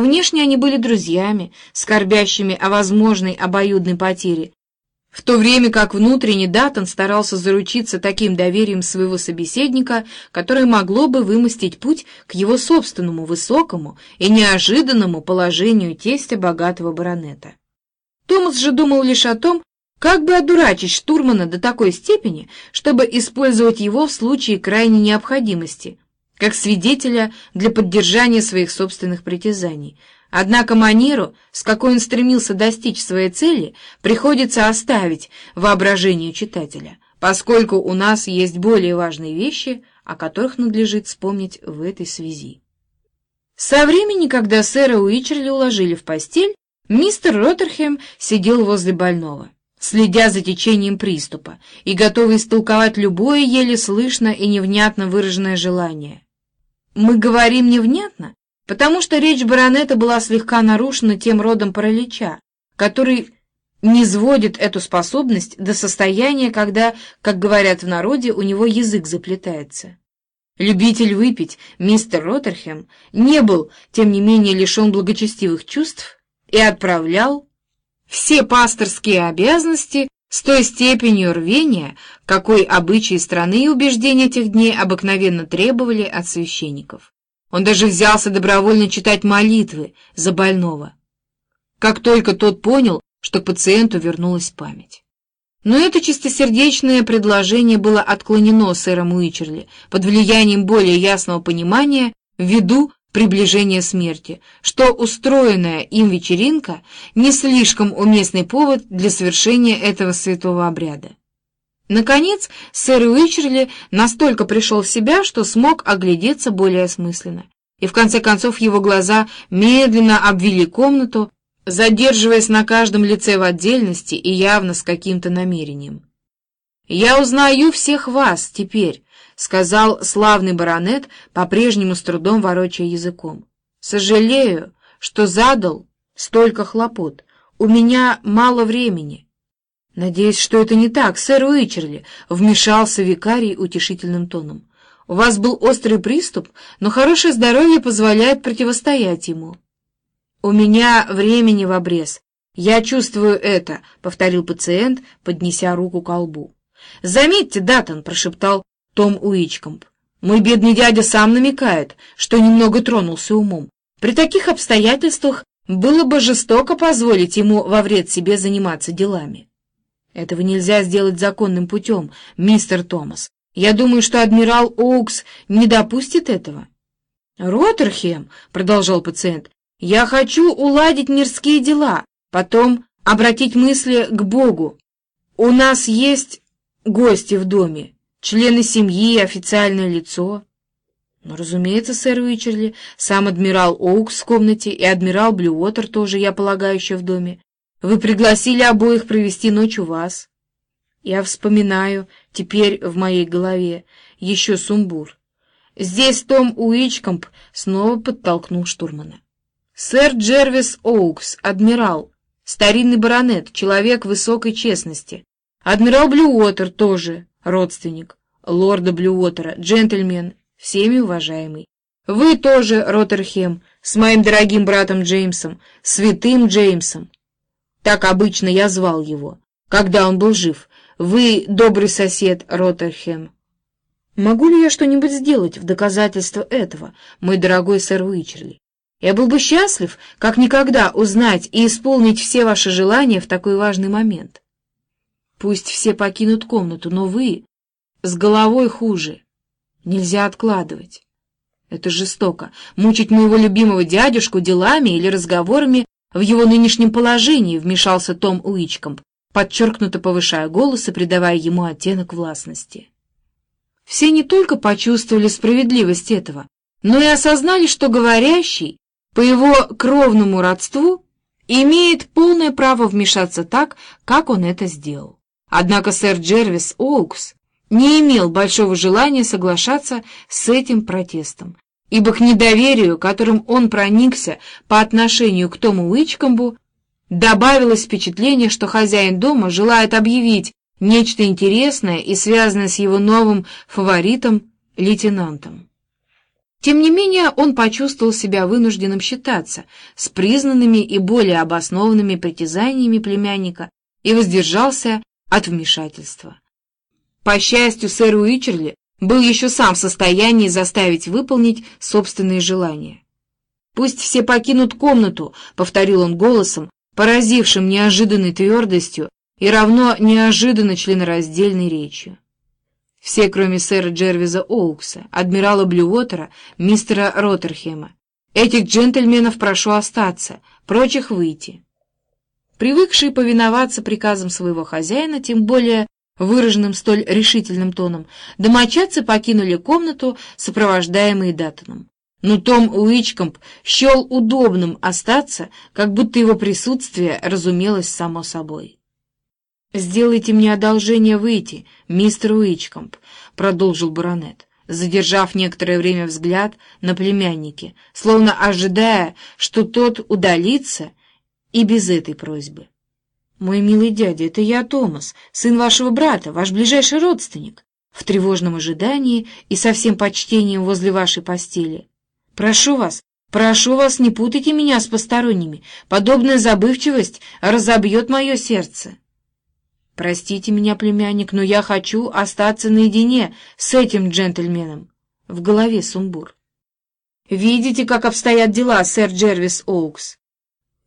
Внешне они были друзьями, скорбящими о возможной обоюдной потере, в то время как внутренне Даттон старался заручиться таким доверием своего собеседника, которое могло бы вымостить путь к его собственному высокому и неожиданному положению тестя богатого баронета. Томас же думал лишь о том, как бы одурачить штурмана до такой степени, чтобы использовать его в случае крайней необходимости, как свидетеля для поддержания своих собственных притязаний — Однако манеру, с какой он стремился достичь своей цели, приходится оставить воображению читателя, поскольку у нас есть более важные вещи, о которых надлежит вспомнить в этой связи. Со времени, когда сэра Уичерли уложили в постель, мистер Роттерхем сидел возле больного, следя за течением приступа и готовый истолковать любое еле слышно и невнятно выраженное желание. Мы говорим невнятно, потому что речь баронета была слегка нарушена тем родом паралича, который не сводит эту способность до состояния, когда, как говорят в народе, у него язык заплетается. Любитель выпить, мистер Роттерхем, не был, тем не менее, лишен благочестивых чувств и отправлял все пасторские обязанности с той степенью рвения, какой обычаи страны и убеждения тех дней обыкновенно требовали от священников. Он даже взялся добровольно читать молитвы за больного, как только тот понял, что к пациенту вернулась память. Но это чистосердечное предложение было отклонено сэром Уичерли под влиянием более ясного понимания ввиду приближения смерти, что устроенная им вечеринка не слишком уместный повод для совершения этого святого обряда. Наконец, сэр Уичерли настолько пришел в себя, что смог оглядеться более осмысленно. И в конце концов его глаза медленно обвели комнату, задерживаясь на каждом лице в отдельности и явно с каким-то намерением. «Я узнаю всех вас теперь», — сказал славный баронет, по-прежнему с трудом ворочая языком. «Сожалею, что задал столько хлопот. У меня мало времени». «Надеюсь, что это не так, сэр Уичерли», — вмешался викарий утешительным тоном. «У вас был острый приступ, но хорошее здоровье позволяет противостоять ему». «У меня времени в обрез. Я чувствую это», — повторил пациент, поднеся руку к колбу. «Заметьте, Даттон», — прошептал Том Уичкомп. «Мой бедный дядя сам намекает, что немного тронулся умом. При таких обстоятельствах было бы жестоко позволить ему во вред себе заниматься делами». Этого нельзя сделать законным путем, мистер Томас. Я думаю, что адмирал Оукс не допустит этого. Роттерхем, — продолжал пациент, — я хочу уладить мирские дела, потом обратить мысли к Богу. У нас есть гости в доме, члены семьи, официальное лицо. Ну, разумеется, сэр Уичерли, сам адмирал Оукс в комнате и адмирал Блюотер тоже, я полагаю, еще в доме. Вы пригласили обоих провести ночь у вас. Я вспоминаю, теперь в моей голове, еще сумбур. Здесь Том Уичкомп снова подтолкнул штурмана. Сэр Джервис Оукс, адмирал, старинный баронет, человек высокой честности. Адмирал Блюотер тоже родственник лорда Блюотера, джентльмен, всеми уважаемый. Вы тоже, Роттерхем, с моим дорогим братом Джеймсом, святым Джеймсом. Так обычно я звал его, когда он был жив. Вы добрый сосед, Роттерхем. Могу ли я что-нибудь сделать в доказательство этого, мой дорогой сэр Уичерли? Я был бы счастлив, как никогда, узнать и исполнить все ваши желания в такой важный момент. Пусть все покинут комнату, но вы с головой хуже. Нельзя откладывать. Это жестоко. Мучить моего любимого дядюшку делами или разговорами в его нынешнем положении вмешался Том Уичкомп, подчеркнуто повышая голос и придавая ему оттенок властности. Все не только почувствовали справедливость этого, но и осознали, что говорящий, по его кровному родству, имеет полное право вмешаться так, как он это сделал. Однако сэр Джервис Оукс не имел большого желания соглашаться с этим протестом, ибо к недоверию, которым он проникся по отношению к Тому Уичкомбу, добавилось впечатление, что хозяин дома желает объявить нечто интересное и связанное с его новым фаворитом, лейтенантом. Тем не менее, он почувствовал себя вынужденным считаться с признанными и более обоснованными притязаниями племянника и воздержался от вмешательства. По счастью, сэр Уичерли был еще сам в состоянии заставить выполнить собственные желания. «Пусть все покинут комнату», — повторил он голосом, поразившим неожиданной твердостью и равно неожиданно членораздельной речью. Все, кроме сэра Джервиза Оукса, адмирала Блюотера, мистера Роттерхема. Этих джентльменов прошу остаться, прочих выйти. Привыкшие повиноваться приказам своего хозяина, тем более выраженным столь решительным тоном, домочадцы покинули комнату, сопровождаемые Даттоном. Но Том Уичкомп счел удобным остаться, как будто его присутствие разумелось само собой. «Сделайте мне одолжение выйти, мистер Уичкомп», — продолжил баронет, задержав некоторое время взгляд на племяннике, словно ожидая, что тот удалится и без этой просьбы. «Мой милый дядя, это я, Томас, сын вашего брата, ваш ближайший родственник, в тревожном ожидании и со всем почтением возле вашей постели. Прошу вас, прошу вас, не путайте меня с посторонними, подобная забывчивость разобьет мое сердце». «Простите меня, племянник, но я хочу остаться наедине с этим джентльменом». В голове сумбур. «Видите, как обстоят дела, сэр Джервис Оукс?»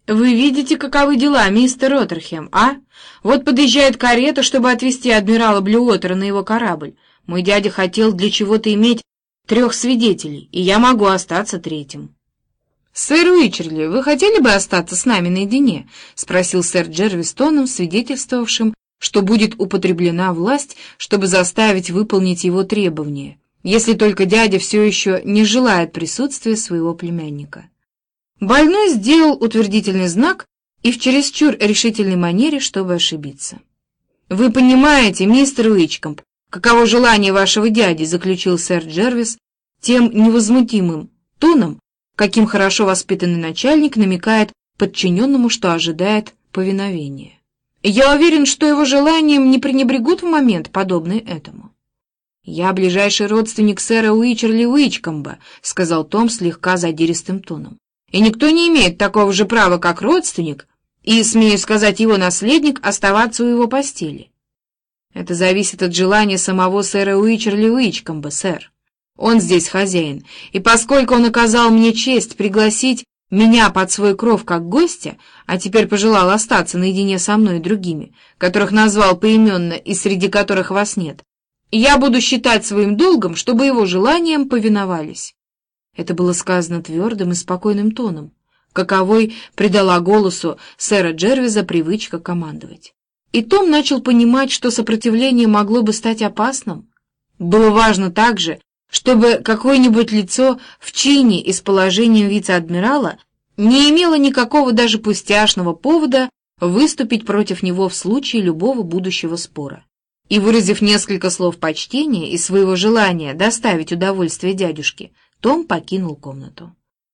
«Вы видите, каковы дела, мистер Роттерхем, а? Вот подъезжает карета, чтобы отвезти адмирала Блюотера на его корабль. Мой дядя хотел для чего-то иметь трех свидетелей, и я могу остаться третьим». «Сэр Уичерли, вы хотели бы остаться с нами наедине?» — спросил сэр Джервис тоном, свидетельствовавшим, что будет употреблена власть, чтобы заставить выполнить его требования, если только дядя все еще не желает присутствия своего племянника. Больной сделал утвердительный знак и в чересчур решительной манере, чтобы ошибиться. «Вы понимаете, мистер Уичкомп, каково желание вашего дяди», заключил сэр Джервис тем невозмутимым тоном, каким хорошо воспитанный начальник намекает подчиненному, что ожидает повиновения. «Я уверен, что его желанием не пренебрегут в момент, подобный этому». «Я ближайший родственник сэра Уичерли Уичкомба», — сказал Том слегка задиристым тоном и никто не имеет такого же права, как родственник, и, смею сказать, его наследник, оставаться у его постели. Это зависит от желания самого сэра Уичерли Уичкомба, сэр. Он здесь хозяин, и поскольку он оказал мне честь пригласить меня под свой кров как гостя, а теперь пожелал остаться наедине со мной и другими, которых назвал поименно и среди которых вас нет, я буду считать своим долгом, чтобы его желаниям повиновались. Это было сказано твердым и спокойным тоном, каковой придала голосу сэра Джервиза привычка командовать. И Том начал понимать, что сопротивление могло бы стать опасным. Было важно также, чтобы какое-нибудь лицо в чине и с положением вице-адмирала не имело никакого даже пустяшного повода выступить против него в случае любого будущего спора. И, выразив несколько слов почтения и своего желания доставить удовольствие дядюшке, том покинул комнату.